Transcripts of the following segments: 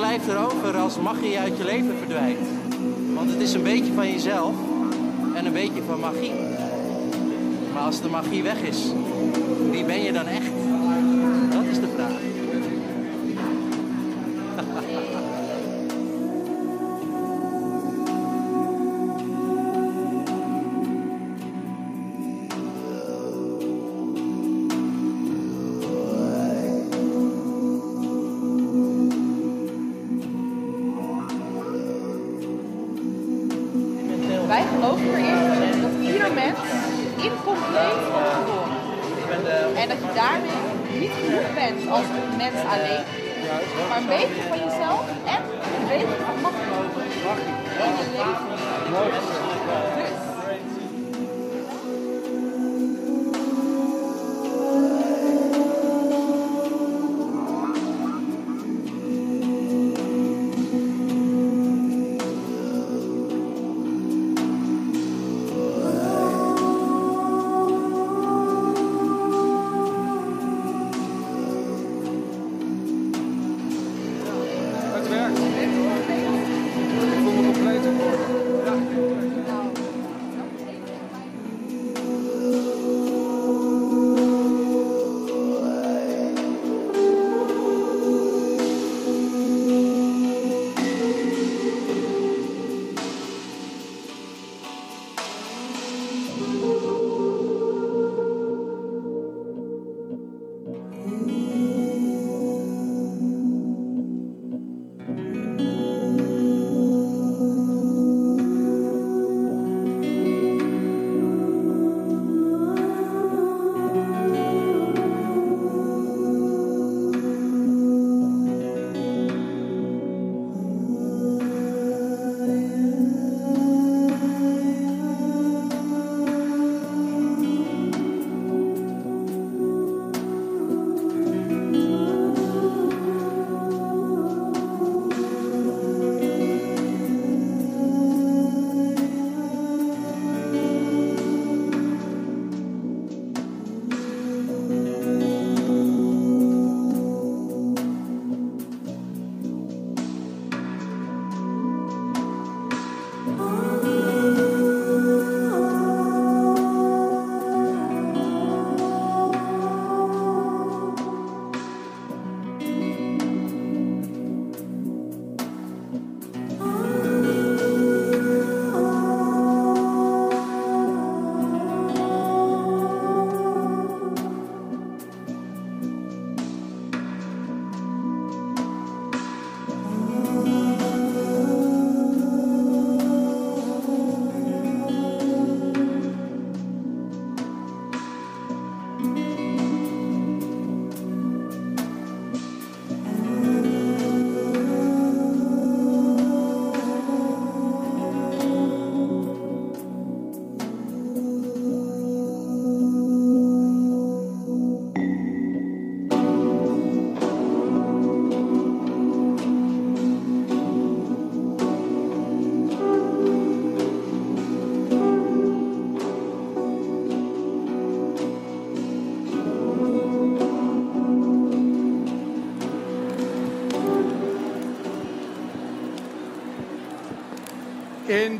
blijft er over als magie uit je leven verdwijnt? Want het is een beetje van jezelf en een beetje van magie. Maar als de magie weg is, wie ben je dan echt?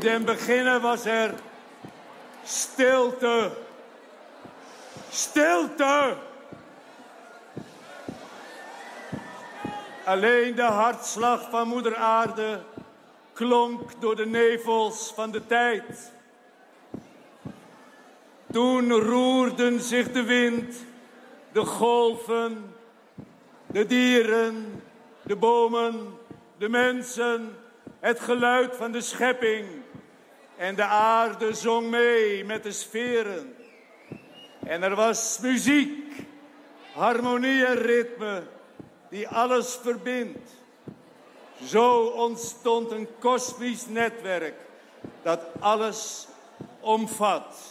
Den beginne was er stilte. Stilte! Alleen de hartslag van moeder aarde klonk door de nevels van de tijd. Toen roerden zich de wind, de golven, de dieren, de bomen, de mensen, het geluid van de schepping. En de aarde zong mee met de sferen. En er was muziek, harmonie en ritme die alles verbindt. Zo ontstond een kosmisch netwerk dat alles omvat.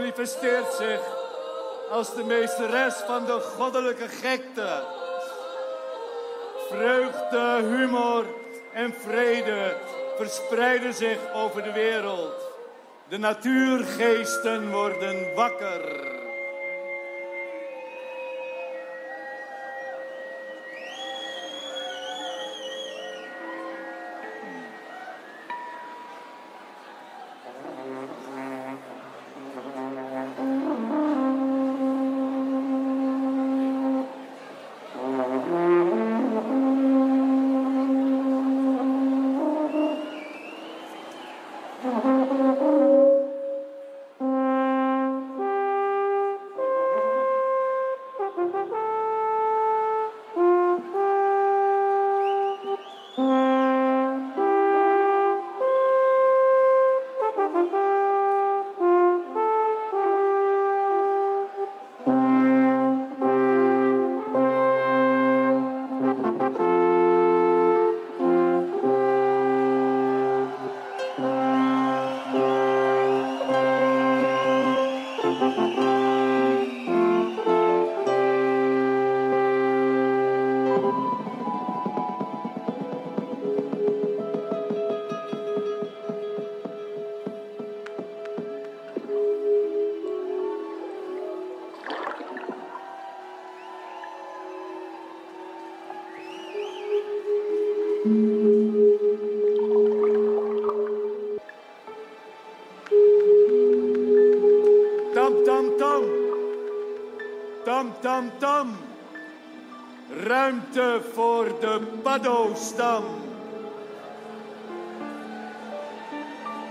Manifesteert zich als de meesteres van de goddelijke gekte. Vreugde, humor en vrede verspreiden zich over de wereld. De natuurgeesten worden wakker.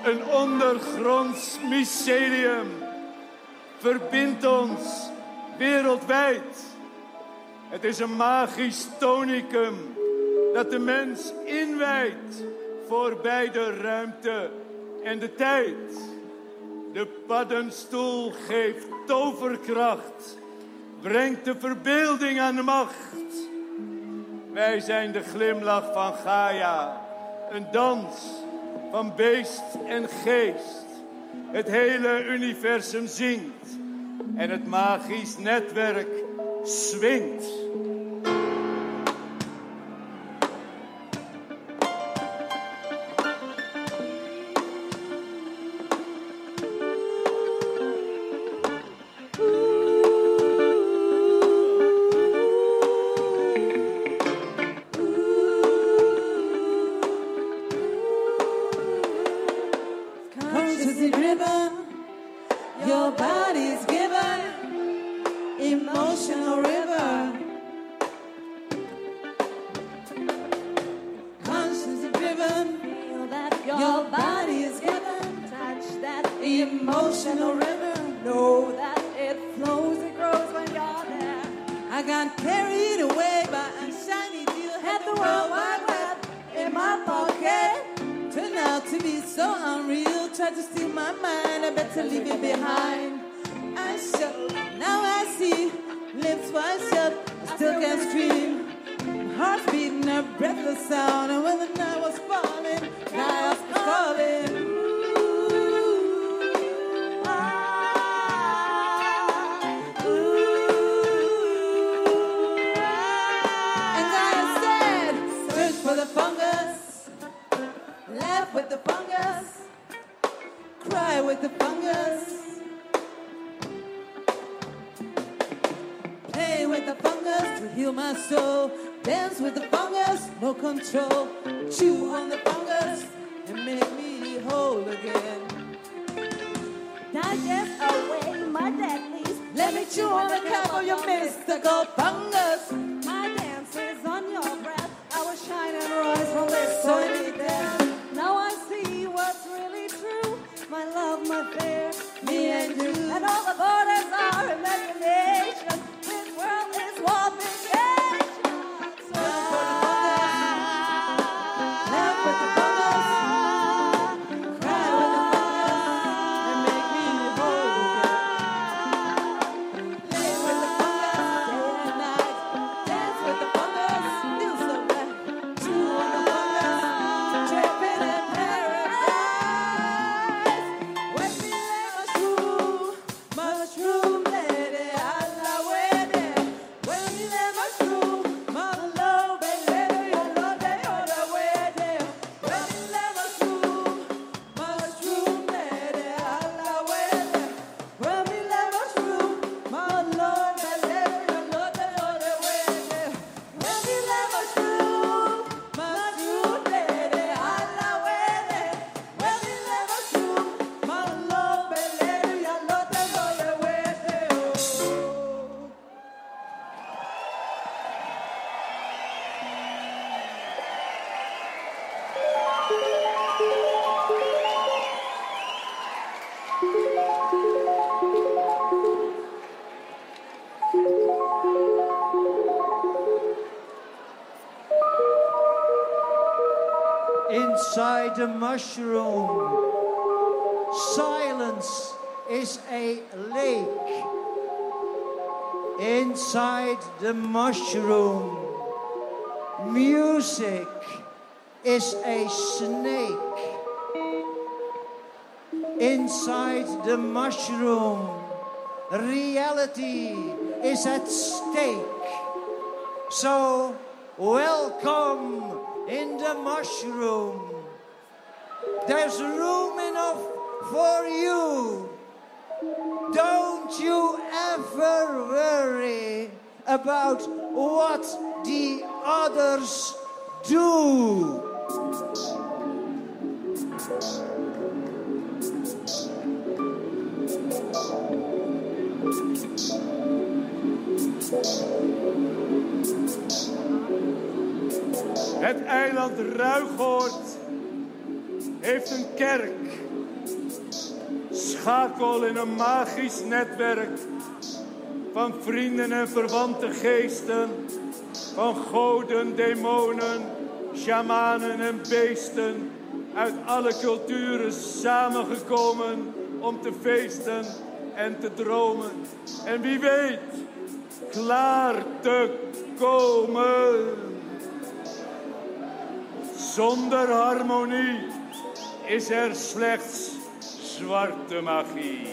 Een ondergronds mycelium verbindt ons wereldwijd. Het is een magisch tonicum dat de mens inwijdt voorbij de ruimte en de tijd. De paddenstoel geeft toverkracht, brengt de verbeelding aan de macht wij zijn de glimlach van Gaia, een dans van beest en geest. Het hele universum zingt en het magisch netwerk swingt. To heal my soul. Dance with the fungus, no control. Chew on the fungus and make me whole again. Digest away my deadlies. Let me chew on the cap of your mystical fungus. My dances on your breath. I will shine and rise from this So soil. Now I see what's really true. My love, my fear, Me and you. and all the borders mushroom, silence is a lake. Inside the mushroom, music is a snake. Inside the mushroom, reality is at stake. So, welcome in the mushroom. There's room enough for you. Don't you ever worry about what the others do. Het eiland Ruigoord heeft een kerk. Schakel in een magisch netwerk van vrienden en verwante geesten, van goden, demonen, shamanen en beesten, uit alle culturen samengekomen om te feesten en te dromen. En wie weet, klaar te komen. Zonder harmonie is er slechts zwarte magie.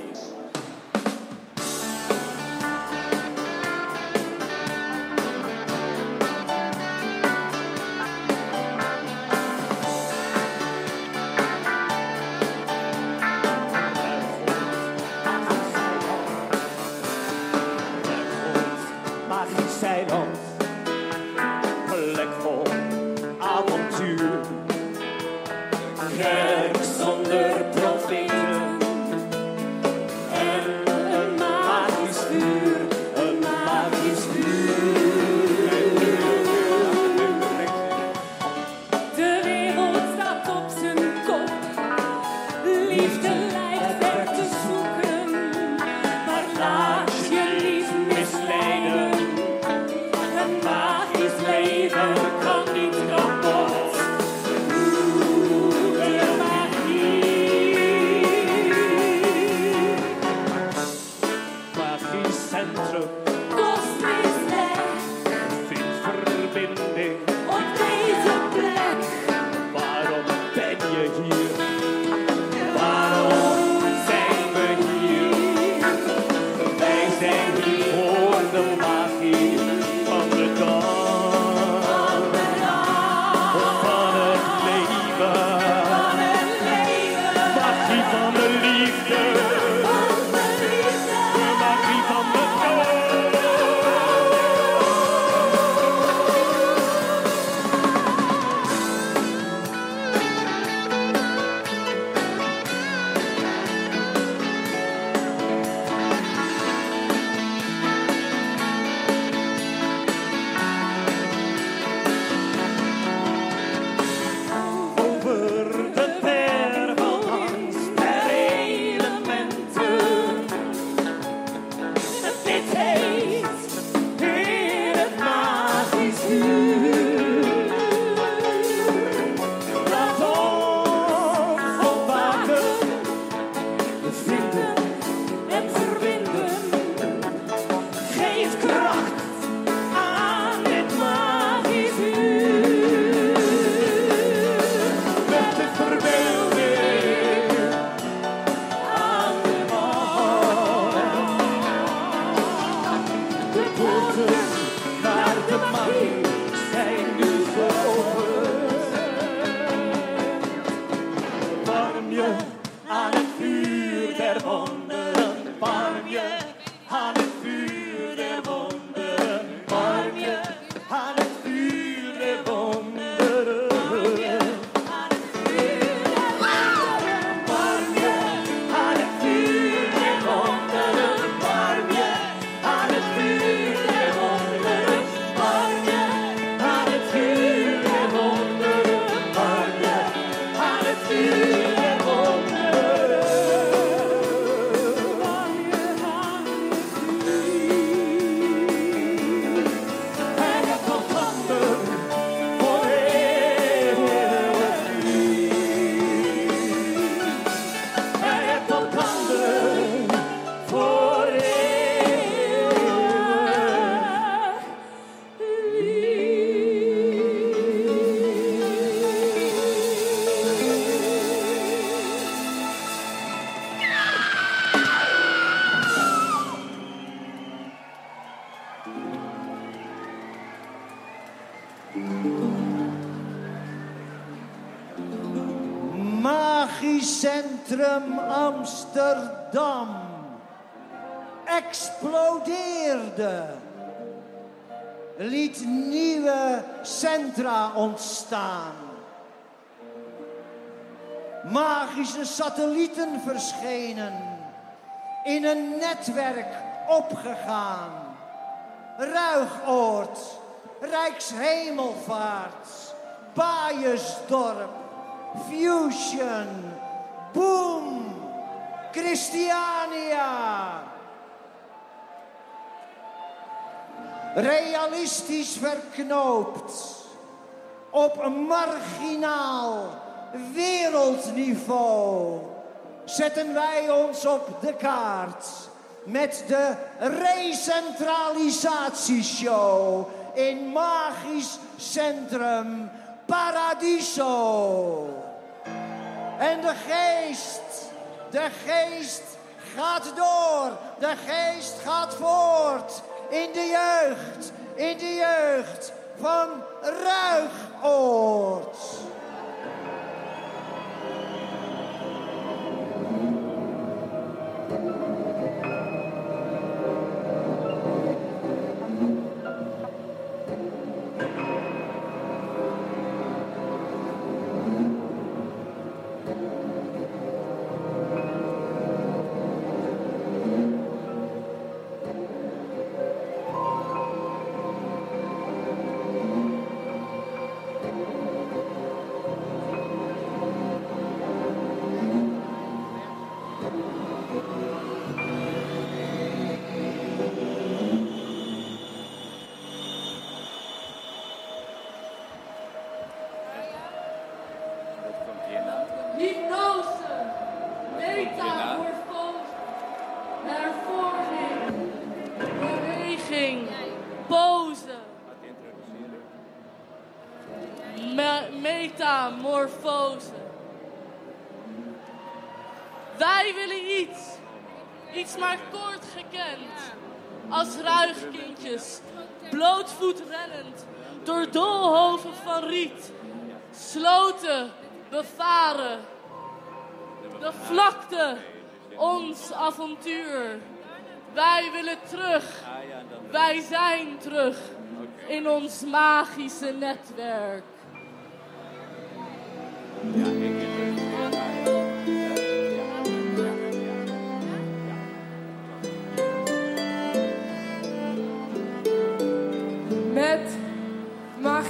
Satellieten verschenen. In een netwerk opgegaan. Ruigoord, Rijkshemelvaart, Baaiersdorp, Fusion, Boom, Christiania. Realistisch verknoopt op een marginaal wereldniveau zetten wij ons op de kaart met de recentralisatieshow in magisch centrum Paradiso. En de geest, de geest gaat door, de geest gaat voort in de jeugd, in de jeugd van Ruigoord. Maar kort gekend, als ruigkindjes, blootvoet rennend, door doolhoven van riet, sloten bevaren. De vlakte, ons avontuur. Wij willen terug. Wij zijn terug in ons magische netwerk.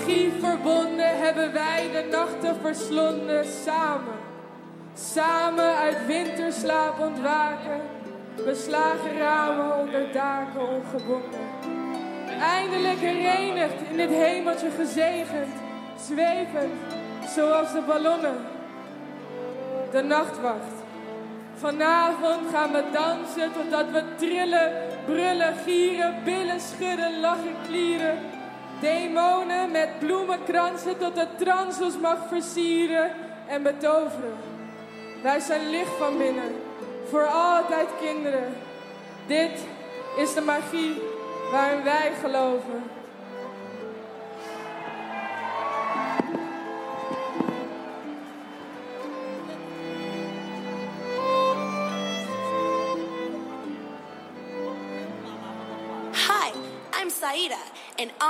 Magie verbonden hebben wij de nachten verslonden samen. Samen uit winterslaap ontwaken, beslagen ramen onder daken ongebonden. Eindelijk herenigd in dit hemeltje gezegend, zwevend zoals de ballonnen. De nachtwacht. Vanavond gaan we dansen totdat we trillen, brullen, gieren, billen schudden, lachen, klieren. Demonen met bloemenkransen tot de trans ons mag versieren en betoveren. Wij zijn licht van binnen, voor altijd kinderen. Dit is de magie waarin wij geloven.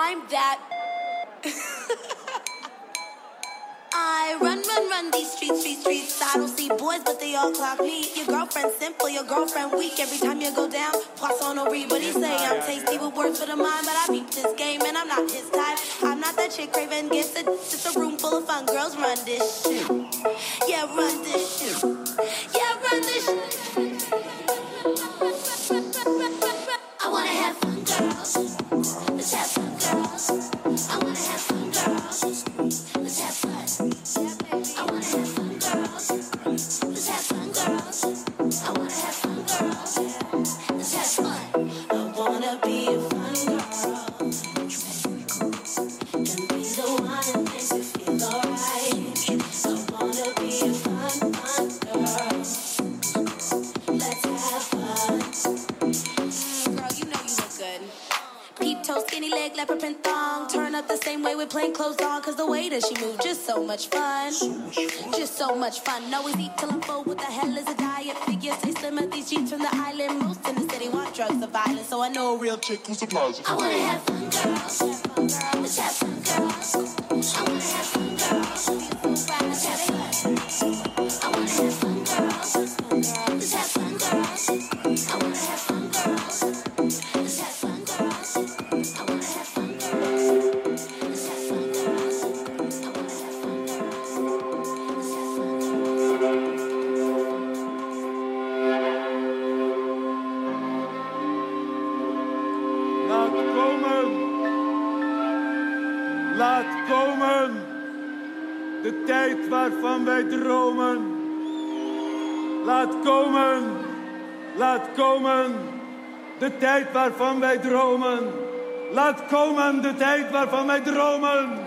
I'm that. I run, run, run these streets, streets, streets. I don't see boys, but they all clock me. Your girlfriend simple, your girlfriend weak. Every time you go down, Poisson or read what he say. I'm tasty with words for the mind, but I beat this game and I'm not his type. I'm not that chick craving gifts. It's just a room full of fun girls. Run this shit. Yeah, run this shit. Yeah, run this shit. I wanna have fun, girls. With plain clothes on. Cause the way that she move, just so much fun. Just so much fun. Always eat till I'm full. What the hell is a diet? Figure say slim at these jeeps from the island. Most in the city want drugs or violence. So I know a real chick who supplies it. I wanna have fun, girls. Let's have fun, girls. I wanna have fun, girls. Wij dromen. Laat komen. Laat komen. De tijd waarvan wij dromen. Laat komen de tijd waarvan wij dromen.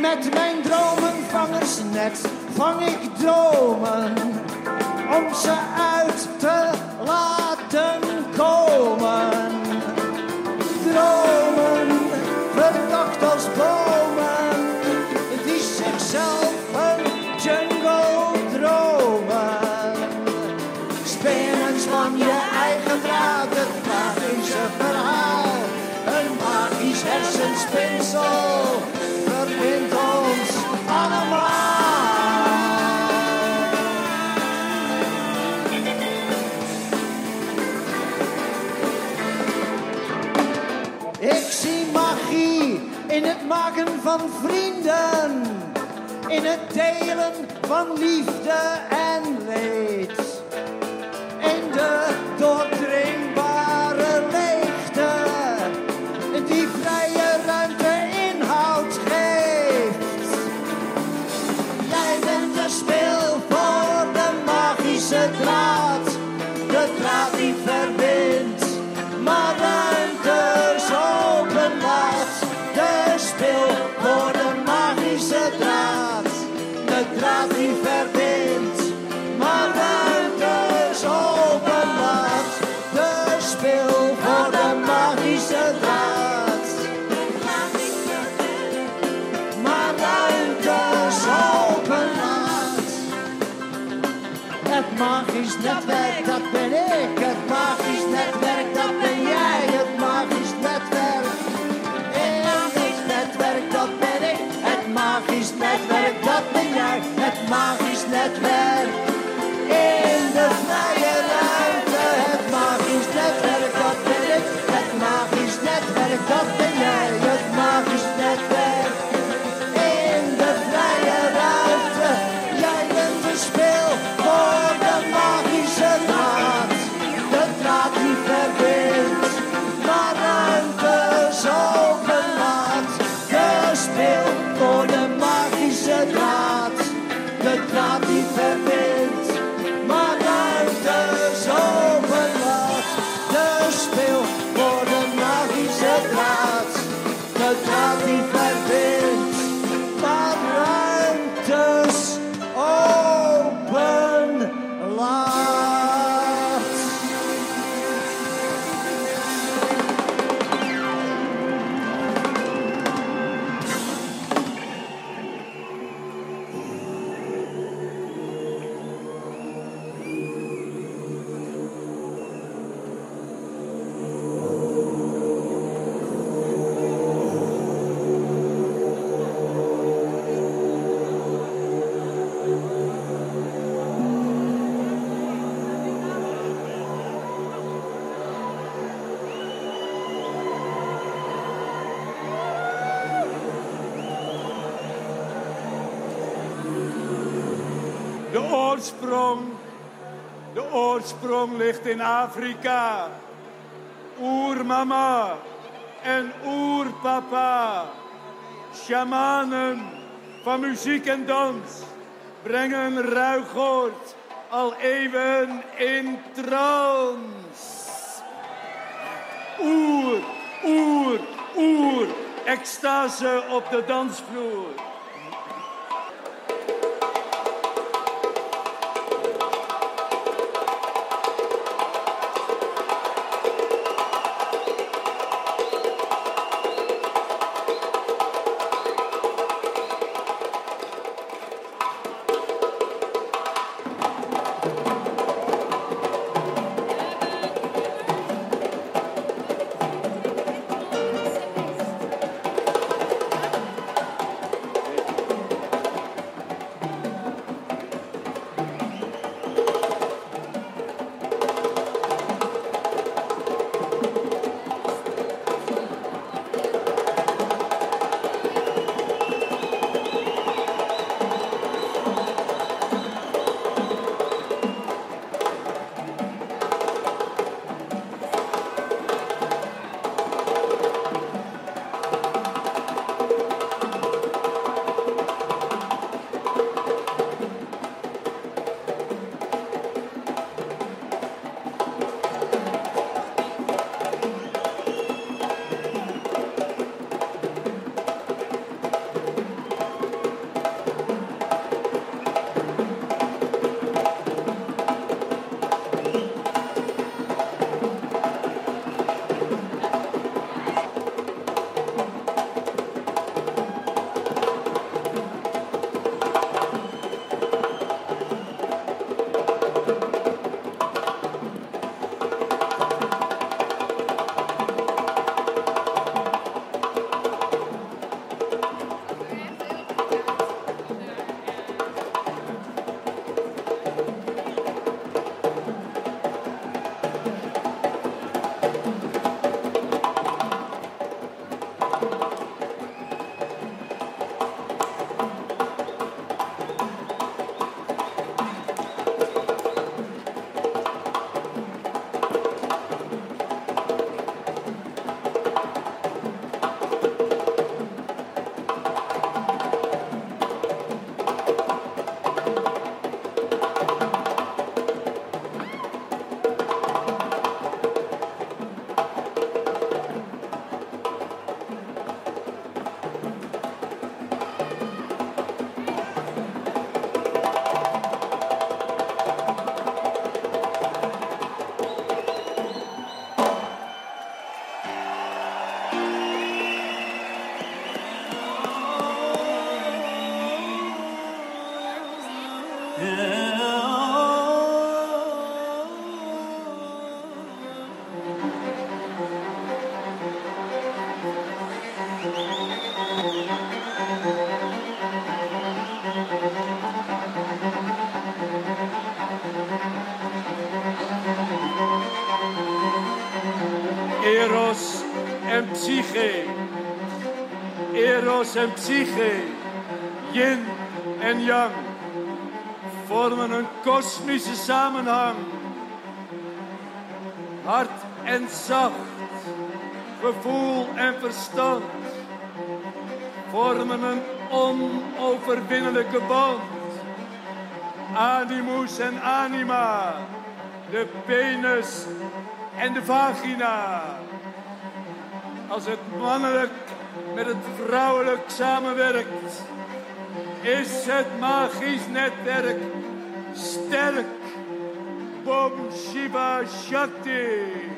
Met mijn dromenvangersnet vang ik dromen om ze van vrienden, in het delen van liefde en leed. In de de magisch netwerk, dat ben ik. Het magisch netwerk, dat ben jij. Het magisch netwerk. Het netwerk, dat ben ik. Het magisch netwerk, dat ben jij. Het magisch netwerk. Afrika. Oermama en oerpapa, shamanen van muziek en dans, brengen ruigoord al eeuwen in trance. Oer, oer, oer, extase op de dansvloer. psyche, yin en yang, vormen een kosmische samenhang. Hard en zacht, gevoel en verstand vormen een onoverwinnelijke band. Animus en anima, de penis en de vagina. Als het mannelijk met het vrouwelijk samenwerkt, is het magisch netwerk sterk. Bom Shiva Shakti.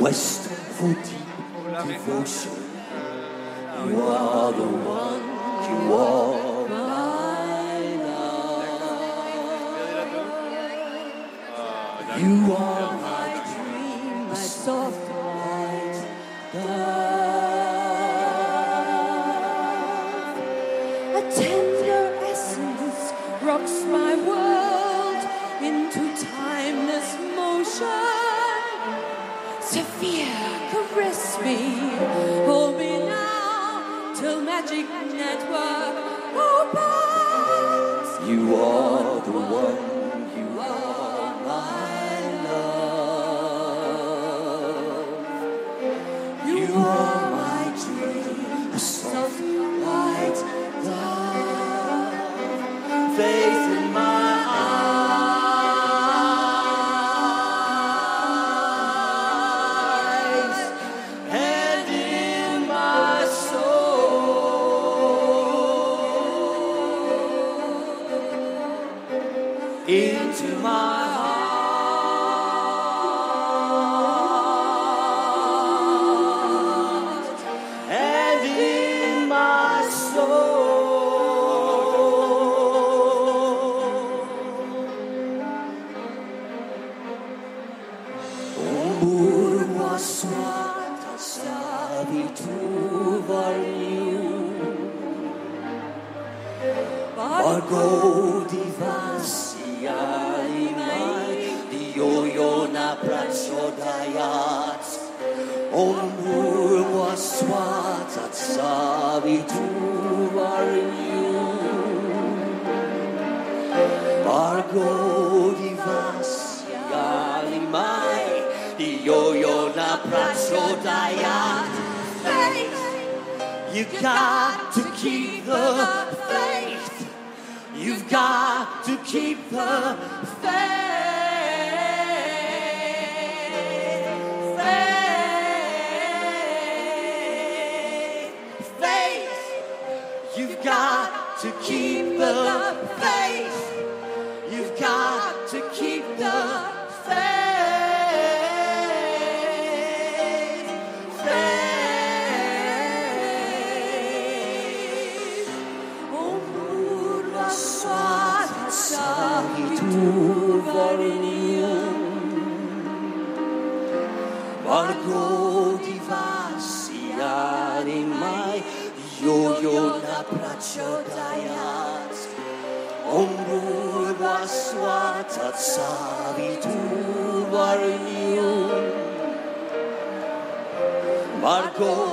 quest for deep devotion. You are the one, you are my love. You are. keep the faith. Savitur Varnium Margot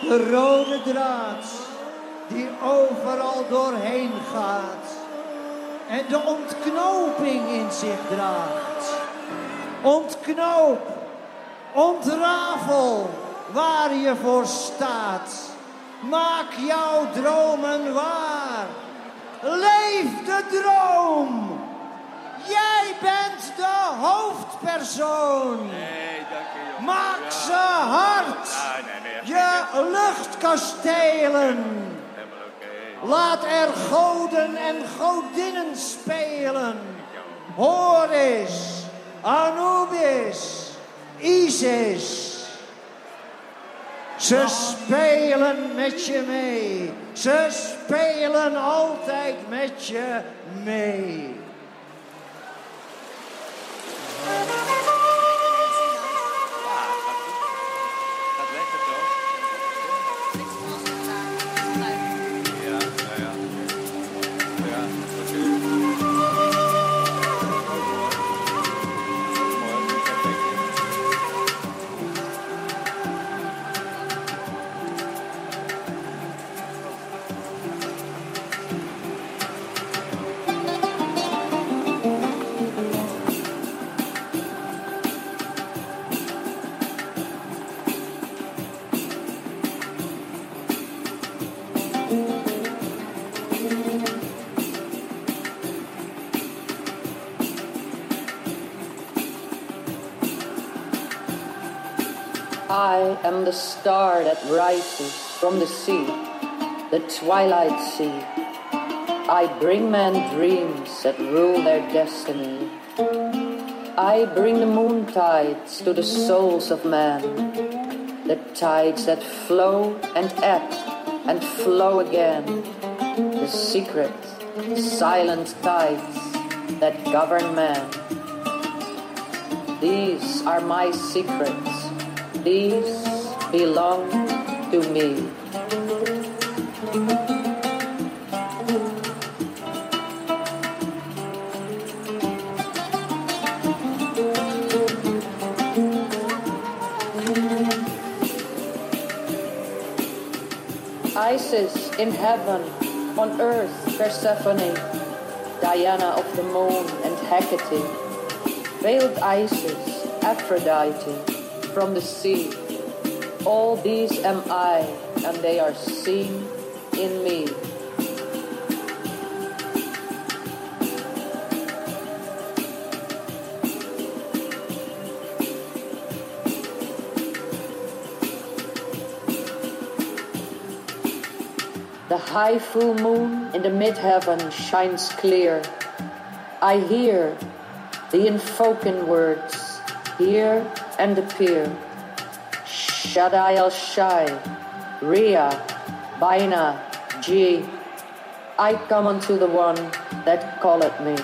De rode draad die overal doorheen gaat en de ontknoping in zich draagt. Ontknoop, ontrafel waar je voor staat. Maak jouw dromen waar. Leef de droom. Jij bent de hoofdpersoon. Maak ze hard. Je luchtkastelen. Laat er goden en godinnen spelen. Horus, Anubis, Isis. Ze spelen met je mee. Ze spelen altijd met je mee. Am the star that rises from the sea, the twilight sea. I bring men dreams that rule their destiny. I bring the moon tides to the souls of men, the tides that flow and ebb and flow again, the secret, silent tides that govern man. These are my secrets. These belong to me. Isis in heaven, on earth Persephone, Diana of the moon and Hecate, veiled Isis, Aphrodite, from the sea. All these am I, and they are seen in me. The high full moon in the mid-heaven shines clear. I hear the invoking words, hear and appear. Shaddai El Shai, Ria, Baina, G. I come unto the one that calleth me.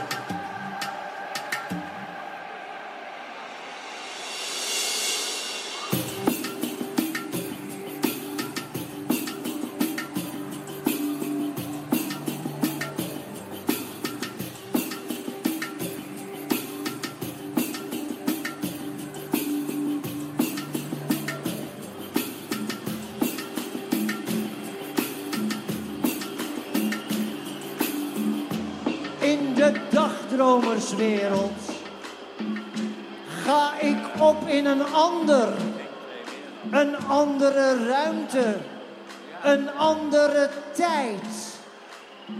Een andere tijd.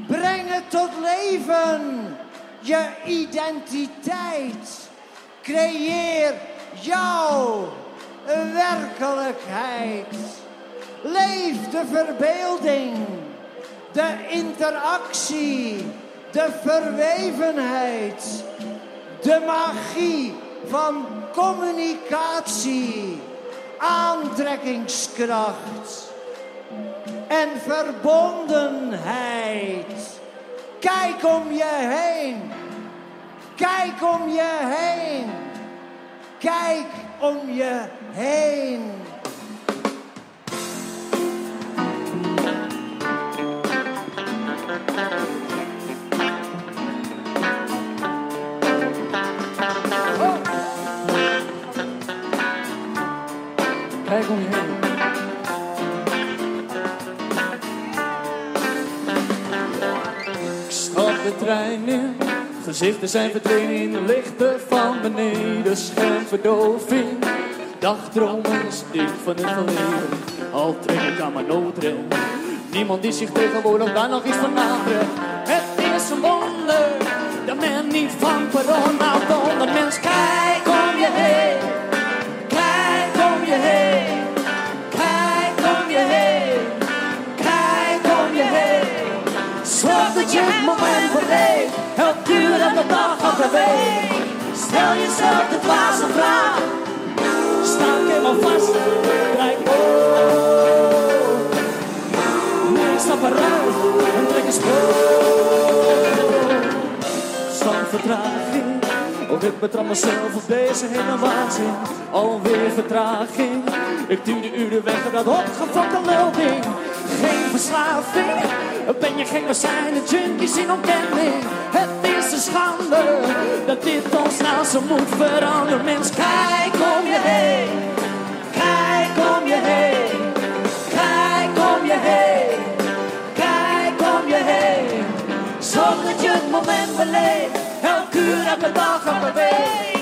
Breng het tot leven, je identiteit. Creëer jouw werkelijkheid. Leef de verbeelding, de interactie, de verwevenheid, de magie van communicatie, aantrekkingskracht en verbondenheid. Kijk om je heen. Kijk om je heen. Kijk om je heen. Ik stap de trein in. Gezichten zijn verdwenen in de lichten van beneden. Schermverdoving. Dagdromen ding van het verleden. Al trek ik aan mijn noodrem. Niemand die zich tegenwoordig daar nog iets van aantrekt. Het is een wonder dat men niet van corona houdt. Dat mens kijk om je heen. Dat je het moment beleeft. Elk uur, elke dag, elke week. Stel jezelf de dwaze vraag. Sta ik helemaal vast. Draai om. Nee, stap eruit en trek een spoor. Zand vertraging. Ook ik betrap mezelf op deze hele waanzin. Alweer vertraging. Ik duw de uren weg naar dat opgefokke lulting. Geen verslaving. Ben je gek, we zijn de junkies in ontkenning. Het is een schande dat dit ons nou zo moet veranderen. Mens, kijk om je heen. Kijk om je heen. Kijk om je heen. Kijk om je heen. Zorg dat je het moment beleeft. Elk uur, elke dag, elke week.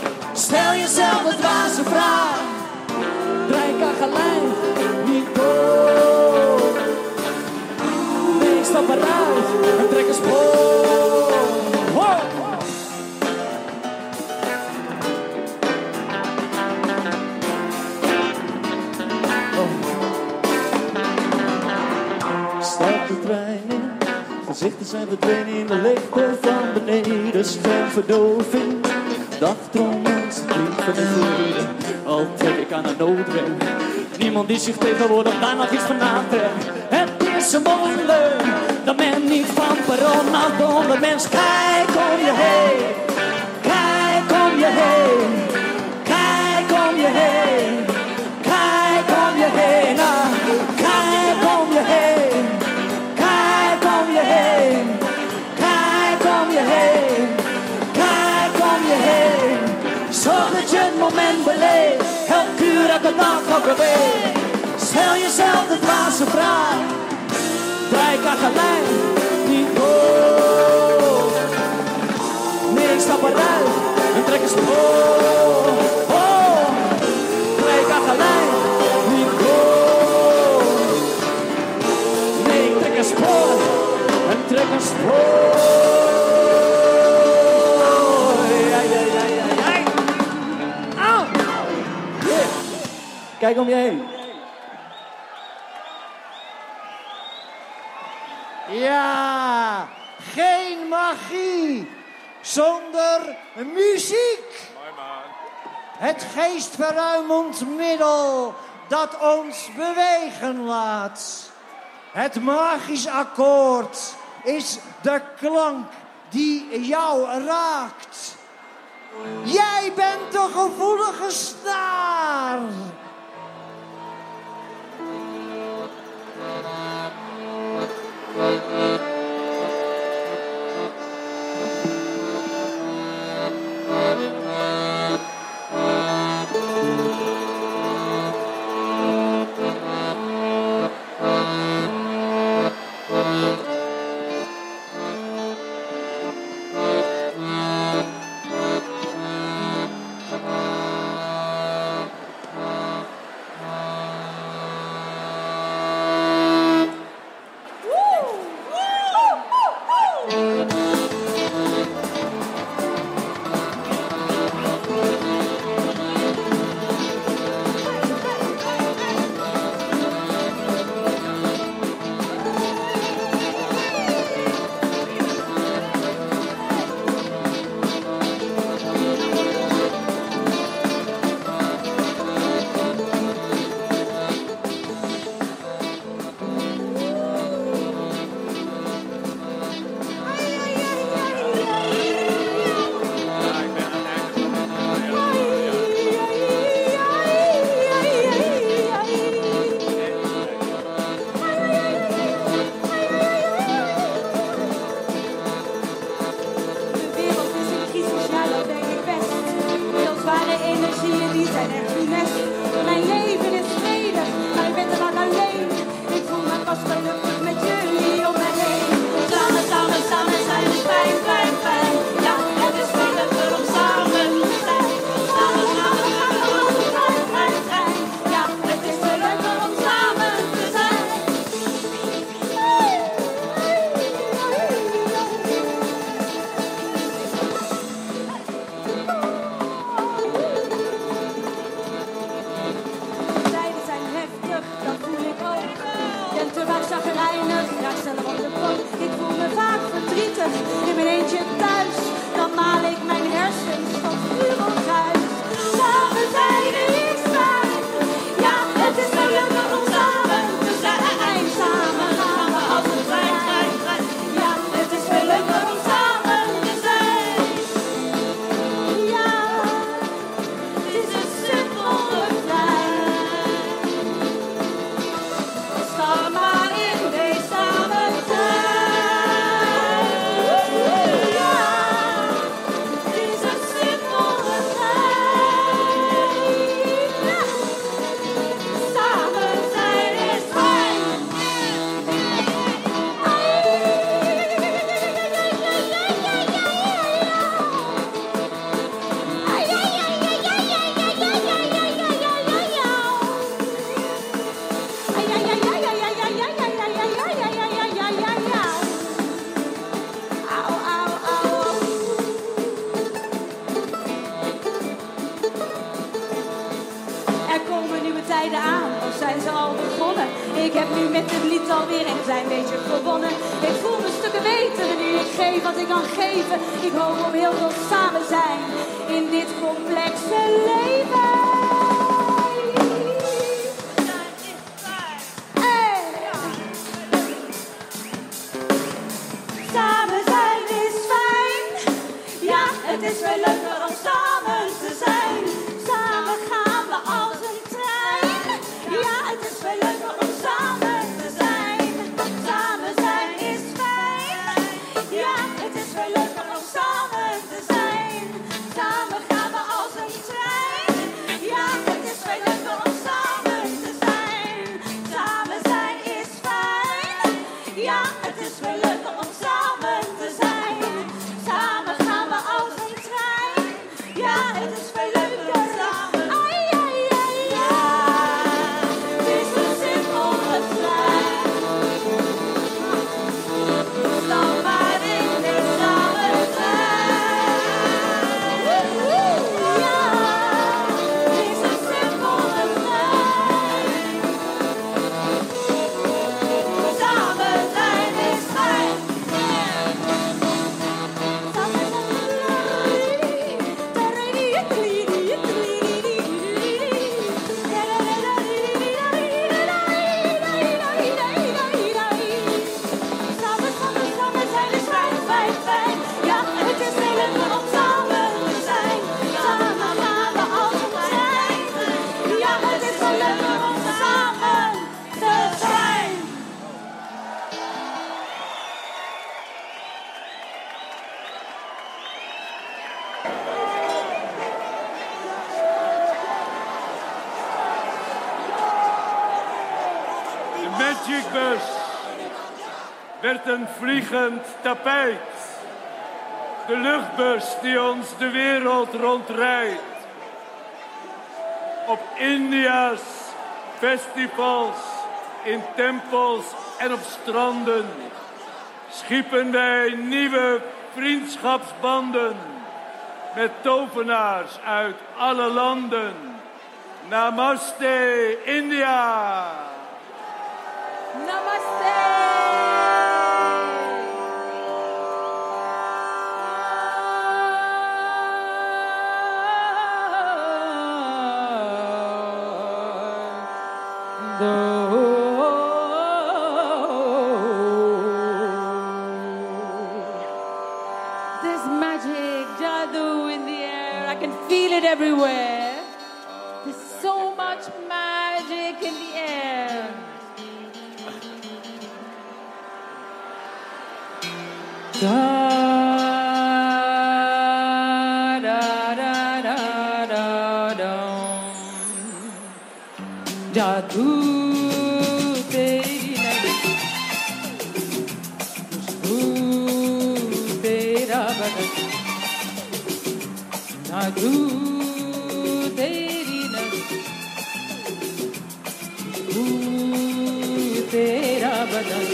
Gezichten zijn verdwenen in de leegte van beneden. Schermverdoving. Dagdromen, klinkt van de verleden. Al trek ik aan een noodrem. Niemand die zich tegenwoordig daar nog iets van aantrekt. Een wonder dat men niet van perron naar donder. Mens, kijk om je heen. Kijk om je heen. Kijk om je heen. Kijk om je heen. Kijk om je heen. Kijk om je heen. Kijk om je heen. Kijk om je heen. Zorg dat je het moment beleeft. Elk uur, elke. Stel jezelf de dwaze vraag. Draai kachelijn niet door. Nee, ik stap eruit en trek een spoor. Oh, draai kachelijn niet door. Nee, ik trek een spoor en trek een spoor. Ja, ja, ja, ja, ja. Au! Yeah. Kijk om je heen. Ja, geen magie zonder muziek. Het geestverruimend middel dat ons bewegen laat. Het magisch akkoord is de klank die jou raakt. Jij bent de gevoelige snaar. vliegend tapijt. De luchtbus die ons de wereld rondrijdt. Op India's festivals, in tempels en op stranden schiepen wij nieuwe vriendschapsbanden met tovenaars uit alle landen. Namaste India! Namaste! जादू तेरी तेरा बदन। जादू तेरी तेरा बदन।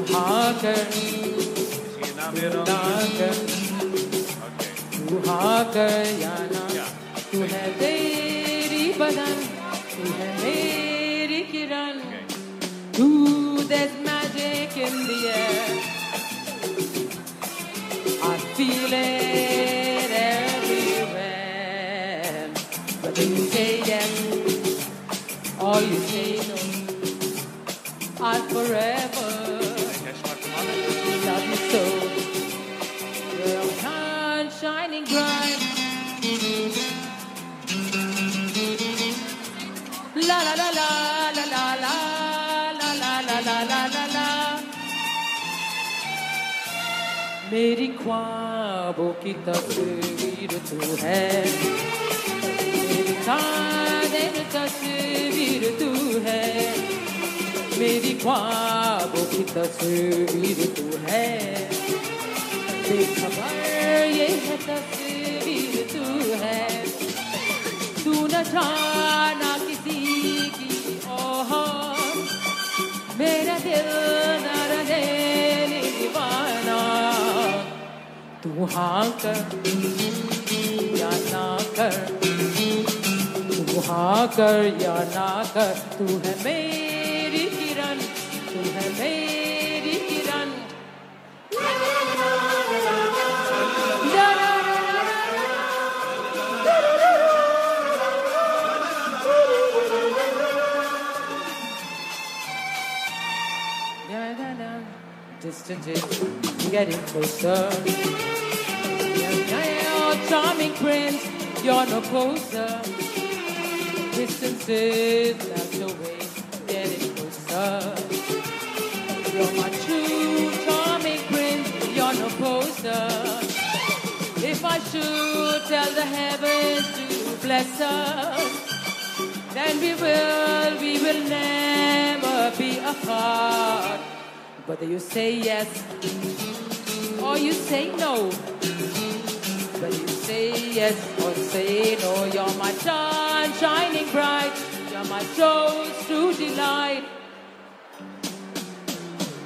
उठा कर कर कर या ना तू है तेरी Jordan to the American. Ooh, there's magic in the air. I feel it everywhere. But you say yes, or you say no. I forever. मेरी ख्वाबों की तस्वीर तू है मेरी कादिर तस्वीर तू है मेरी ख्वाबों की तस्वीर तू है बेखबर ये है तस्वीर तू है तू न जाना तू हाँ कर या ना कर तू हाँ कर या ना कर तू है मेरी किरण तू है मेरी किरण Distances getting closer. Prince, you're no closer. Distances melt away, getting closer. You're my true charming prince, you're no closer. If I should tell the heavens to bless us, then we will, we will never be apart. Whether you say yes or you say no, say yes or say no, you're my sun shining bright, you're my soul's to delight.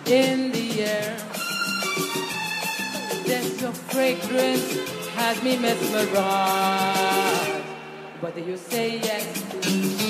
In the air, there's your fragrance has me mesmerized. Whether you say yes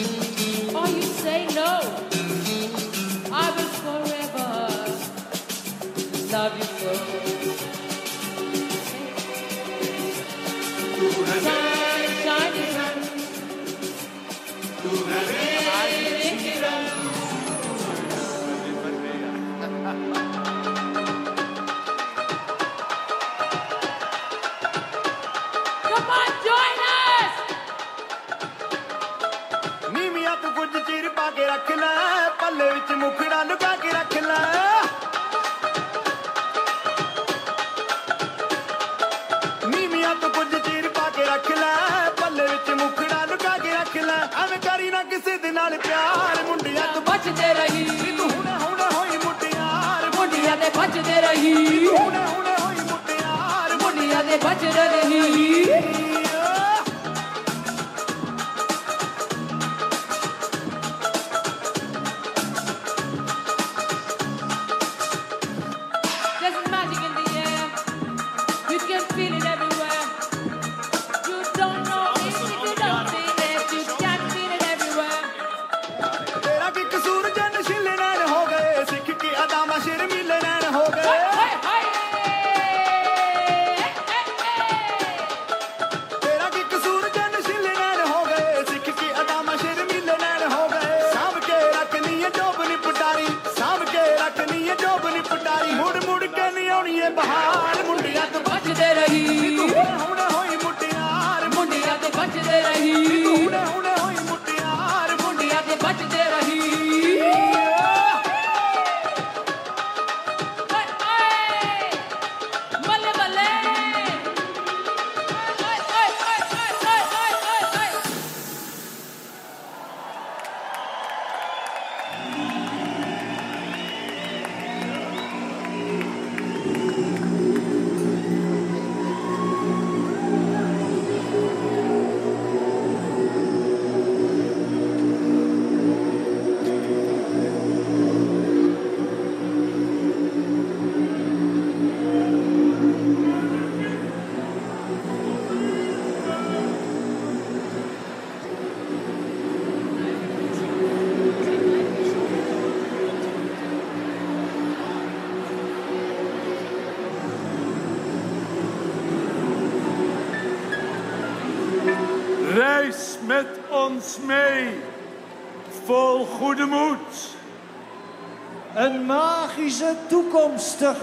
ਕਿਸੇ ਦੇ ਨਾਲ ਪਿਆਰ, ਮੁੰਡਿਆਂ ਤੂੰ ਬਚਦੇ ਰਹੀ। ਤੂੰ ਹੁਣੇ ਹੁਣੇ ਹੋਈ ਮੁੰਡਿਆਰ ਮੁੰਡਿਆਂ ਦੇ ਬਚਦੇ ਰਹੀ। ਹੁਣੇ ਹੁਣੇ ਹੋਈ ਮੁੰਡਿਆਰ ਮੁੰਡਿਆਂ ਦੇ ਬਚਦੇ ਰਹੀ।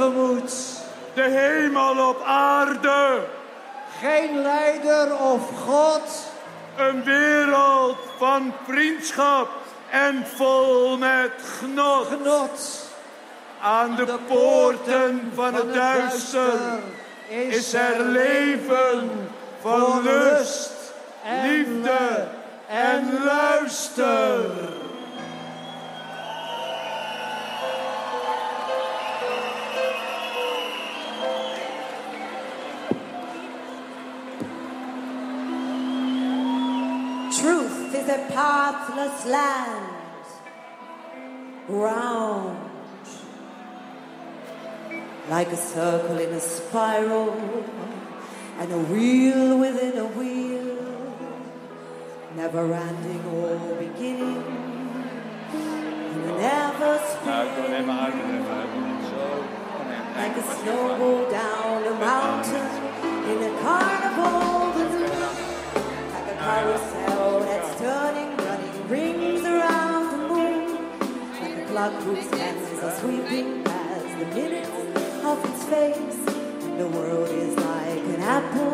Tegemoet. De hemel op aarde. Geen leider of God. Een wereld van vriendschap en vol met genot. Genot. Aan de poorten van het duister is er leven van lust, liefde en luister. Is a pathless land, round. Like a circle in a spiral, and a wheel within a wheel, never ending or beginning, and never Nou, ik wil hem even spinning. Like a snowball down a mountain. In a carnival. Balloon. Like a carousel clock whose hands are sweeping past the minutes of its face. The world is like an apple,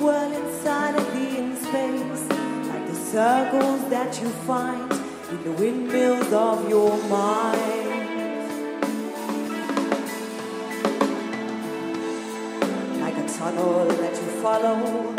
well inside of the in space. Like the circles that you find in the windmills of your mind. like a tunnel that you follow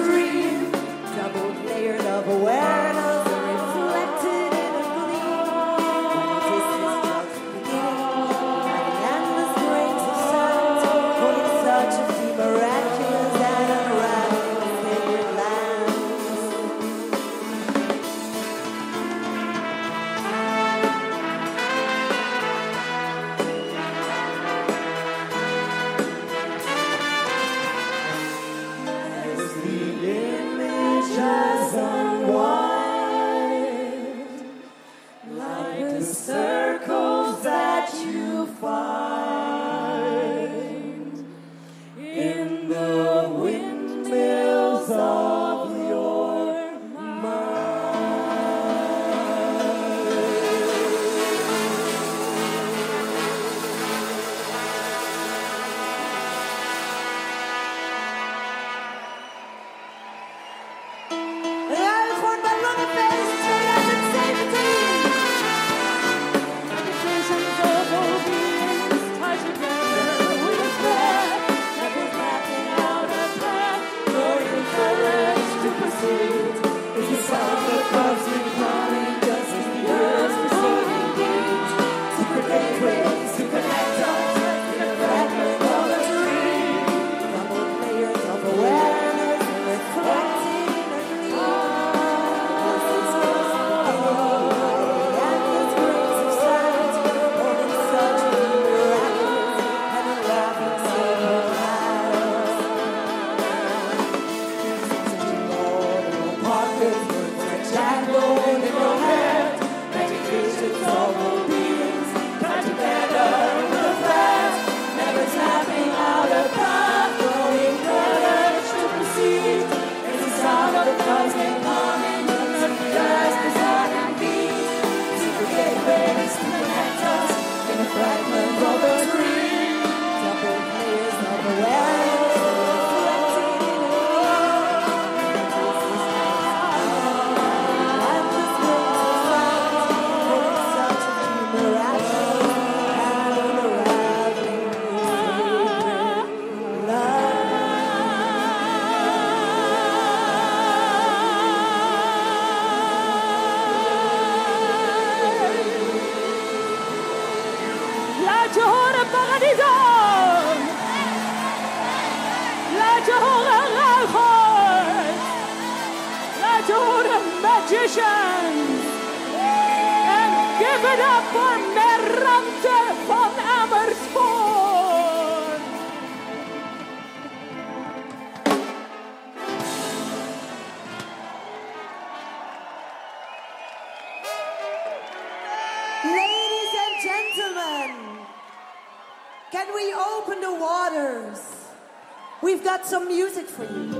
dream. Double layered of awareness, for you.